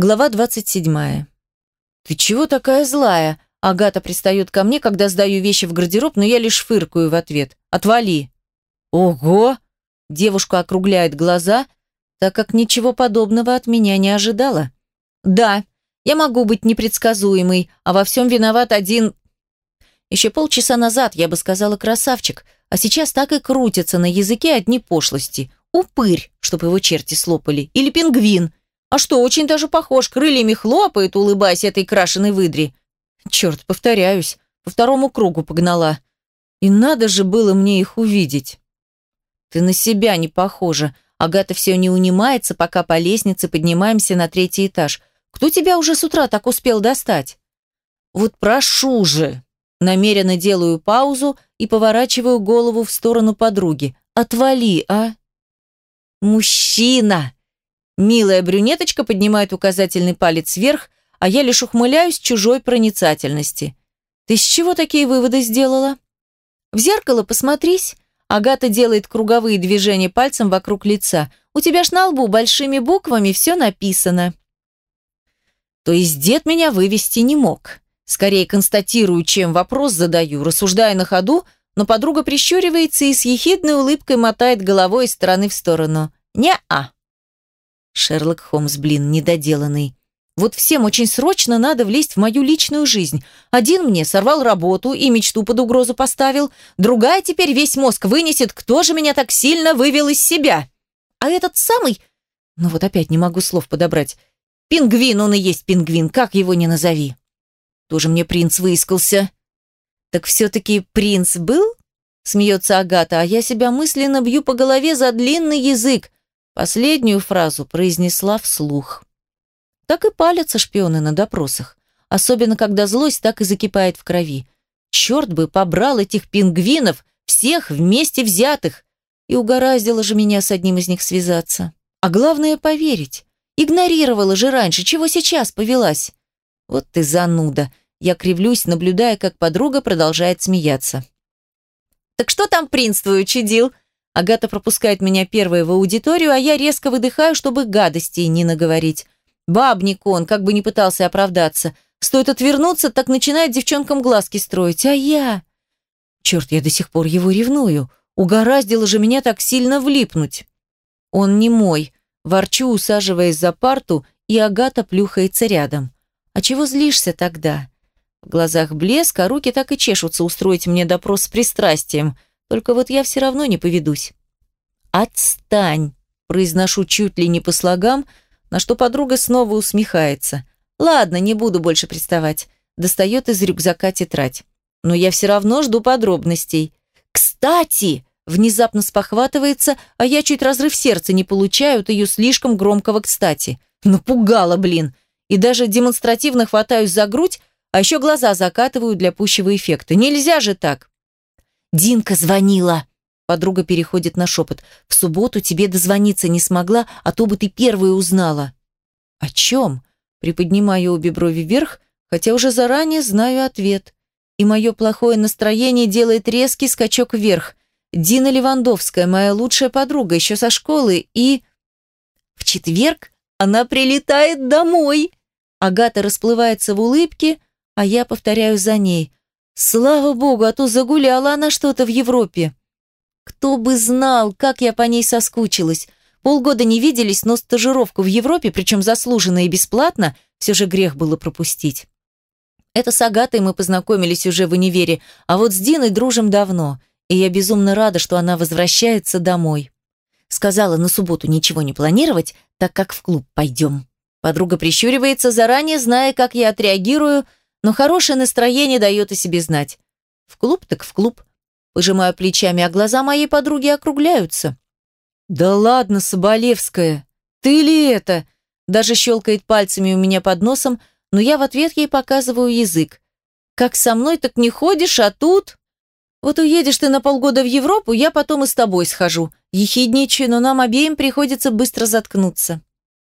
Глава 27. «Ты чего такая злая?» Агата пристает ко мне, когда сдаю вещи в гардероб, но я лишь фыркаю в ответ. «Отвали!» «Ого!» Девушка округляет глаза, так как ничего подобного от меня не ожидала. «Да, я могу быть непредсказуемой, а во всем виноват один...» Еще полчаса назад я бы сказала «красавчик», а сейчас так и крутятся на языке одни пошлости. Упырь, чтобы его черти слопали, или пингвин. А что, очень даже похож, крыльями хлопает, улыбаясь этой крашеной выдре. Черт, повторяюсь, по второму кругу погнала. И надо же было мне их увидеть. Ты на себя не похожа. Агата все не унимается, пока по лестнице поднимаемся на третий этаж. Кто тебя уже с утра так успел достать? Вот прошу же. Намеренно делаю паузу и поворачиваю голову в сторону подруги. Отвали, а? Мужчина! Милая брюнеточка поднимает указательный палец вверх, а я лишь ухмыляюсь чужой проницательности. Ты с чего такие выводы сделала? В зеркало посмотрись. Агата делает круговые движения пальцем вокруг лица. У тебя ж на лбу большими буквами все написано. То есть дед меня вывести не мог. Скорее констатирую, чем вопрос задаю, рассуждая на ходу, но подруга прищуривается и с ехидной улыбкой мотает головой из стороны в сторону. «Не-а». Шерлок Холмс, блин, недоделанный. Вот всем очень срочно надо влезть в мою личную жизнь. Один мне сорвал работу и мечту под угрозу поставил, другая теперь весь мозг вынесет, кто же меня так сильно вывел из себя. А этот самый... Ну вот опять не могу слов подобрать. Пингвин, он и есть пингвин, как его ни назови. Тоже мне принц выискался. Так все-таки принц был? Смеется Агата, а я себя мысленно бью по голове за длинный язык. Последнюю фразу произнесла вслух. Так и палятся шпионы на допросах. Особенно, когда злость так и закипает в крови. Черт бы побрал этих пингвинов, всех вместе взятых. И угораздило же меня с одним из них связаться. А главное поверить. Игнорировала же раньше, чего сейчас повелась. Вот ты зануда. Я кривлюсь, наблюдая, как подруга продолжает смеяться. «Так что там принц твой учудил?» Агата пропускает меня первой в аудиторию, а я резко выдыхаю, чтобы гадостей не наговорить. Бабник он, как бы не пытался оправдаться. Стоит отвернуться, так начинает девчонкам глазки строить. А я... Черт, я до сих пор его ревную. Угораздило же меня так сильно влипнуть. Он не мой. Ворчу, усаживаясь за парту, и Агата плюхается рядом. А чего злишься тогда? В глазах блеск, а руки так и чешутся устроить мне допрос с пристрастием. Только вот я все равно не поведусь. «Отстань!» Произношу чуть ли не по слогам, на что подруга снова усмехается. «Ладно, не буду больше приставать». Достает из рюкзака тетрадь. «Но я все равно жду подробностей». «Кстати!» Внезапно спохватывается, а я чуть разрыв сердца не получаю от ее слишком громкого «кстати». Напугала, блин. И даже демонстративно хватаюсь за грудь, а еще глаза закатываю для пущего эффекта. Нельзя же так. «Динка звонила», Подруга переходит на шепот. «В субботу тебе дозвониться не смогла, а то бы ты первая узнала». «О чем?» Приподнимаю обе брови вверх, хотя уже заранее знаю ответ. И мое плохое настроение делает резкий скачок вверх. Дина Левандовская, моя лучшая подруга, еще со школы, и... В четверг она прилетает домой. Агата расплывается в улыбке, а я повторяю за ней. Слава богу, а то загуляла она что-то в Европе. Кто бы знал, как я по ней соскучилась. Полгода не виделись, но стажировку в Европе, причем заслуженно и бесплатно, все же грех было пропустить. Это с Агатой мы познакомились уже в универе, а вот с Диной дружим давно, и я безумно рада, что она возвращается домой. Сказала на субботу ничего не планировать, так как в клуб пойдем. Подруга прищуривается, заранее зная, как я отреагирую, но хорошее настроение дает о себе знать. В клуб так в клуб. Пожимаю плечами, а глаза моей подруги округляются. «Да ладно, Соболевская, ты ли это?» Даже щелкает пальцами у меня под носом, но я в ответ ей показываю язык. «Как со мной, так не ходишь, а тут...» «Вот уедешь ты на полгода в Европу, я потом и с тобой схожу. Ехидничаю, но нам обеим приходится быстро заткнуться».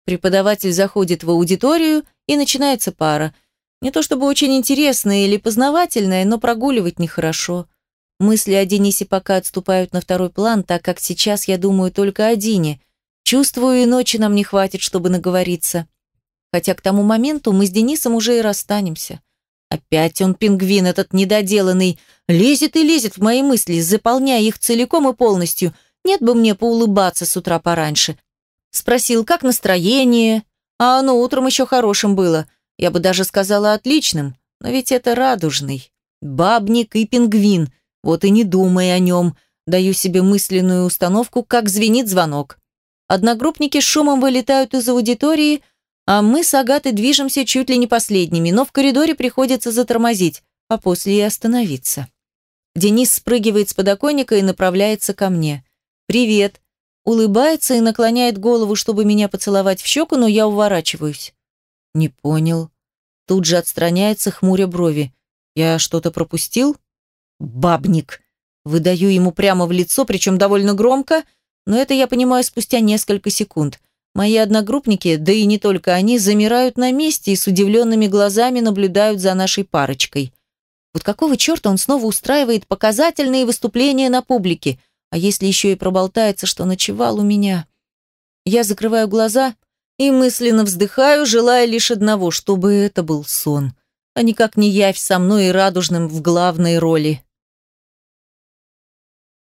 Преподаватель заходит в аудиторию, и начинается пара. Не то чтобы очень интересная или познавательная, но прогуливать нехорошо. Мысли о Денисе пока отступают на второй план, так как сейчас я думаю только о Дине. Чувствую, и ночи нам не хватит, чтобы наговориться. Хотя к тому моменту мы с Денисом уже и расстанемся. Опять он, пингвин этот недоделанный, лезет и лезет в мои мысли, заполняя их целиком и полностью. Нет бы мне поулыбаться с утра пораньше. Спросил, как настроение, а оно утром еще хорошим было. Я бы даже сказала отличным, но ведь это радужный. Бабник и пингвин, вот и не думай о нем. Даю себе мысленную установку, как звенит звонок. Одногруппники шумом вылетают из аудитории, а мы с Агатой движемся чуть ли не последними, но в коридоре приходится затормозить, а после и остановиться. Денис спрыгивает с подоконника и направляется ко мне. «Привет!» Улыбается и наклоняет голову, чтобы меня поцеловать в щеку, но я уворачиваюсь. «Не понял». Тут же отстраняется, хмуря брови. «Я что-то пропустил?» «Бабник!» Выдаю ему прямо в лицо, причем довольно громко, но это я понимаю спустя несколько секунд. Мои одногруппники, да и не только они, замирают на месте и с удивленными глазами наблюдают за нашей парочкой. Вот какого черта он снова устраивает показательные выступления на публике? А если еще и проболтается, что ночевал у меня? Я закрываю глаза и мысленно вздыхаю, желая лишь одного, чтобы это был сон, а никак не явь со мной и радужным в главной роли.